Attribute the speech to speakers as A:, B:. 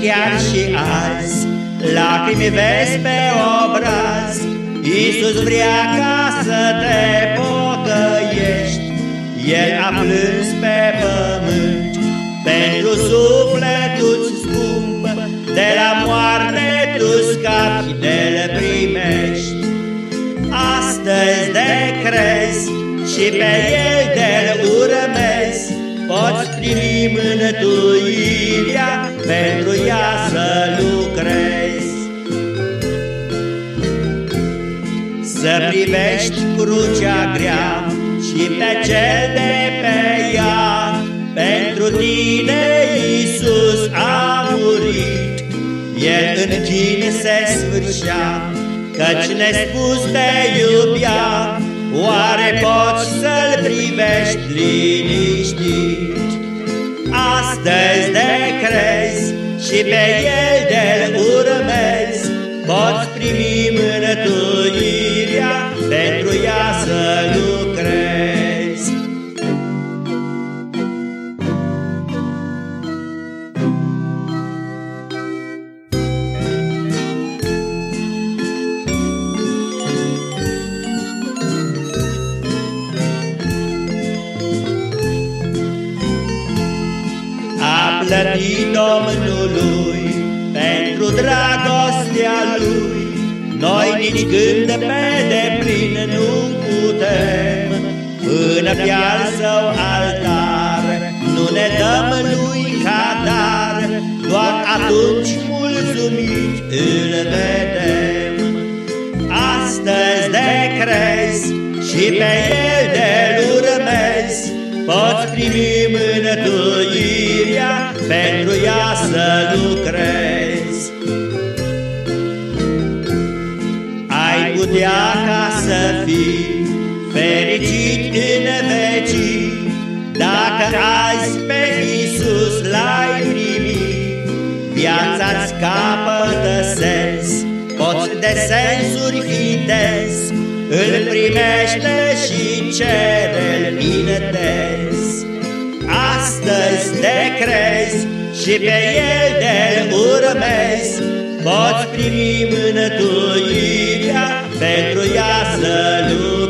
A: chiar și azi, lacrimi vezi pe obraz, Iisus vrea ca să te pocăiești, El a plâns pe pământ, pentru sufletul scump, de la moarte tu scapi, de le primești. Astăzi de crezi și pe El de urmezi, poți primi mântuirea, privești crucea grea și pe cel de pe ea, pentru tine Iisus a murit. El în chin se sfârșea, căci nespus te iubea, Oare poți să-L privești liniștit? Astăzi de crezi și pe El de urmezi, Poți primi plătit Domnului pentru dragostea Lui, Noi nici când pe deplin nu putem, Până pe al său altar nu ne dăm Lui ca dar, Doar atunci mulțumit îl vedem. Astăzi de crezi și pe El de urmezi, Poți primi mânătuirea, pentru ea să lucrezi. Ai putea ca să fii fericit în vecii, Dacă azi pe Iisus l-ai primit, Viața-ți capătă sens, poți de sensuri fi des, îl primește și cere-l intens. Astăzi de crezi și pe el de urmezi, Poți primi mânătuirea pentru ea să lucrezi.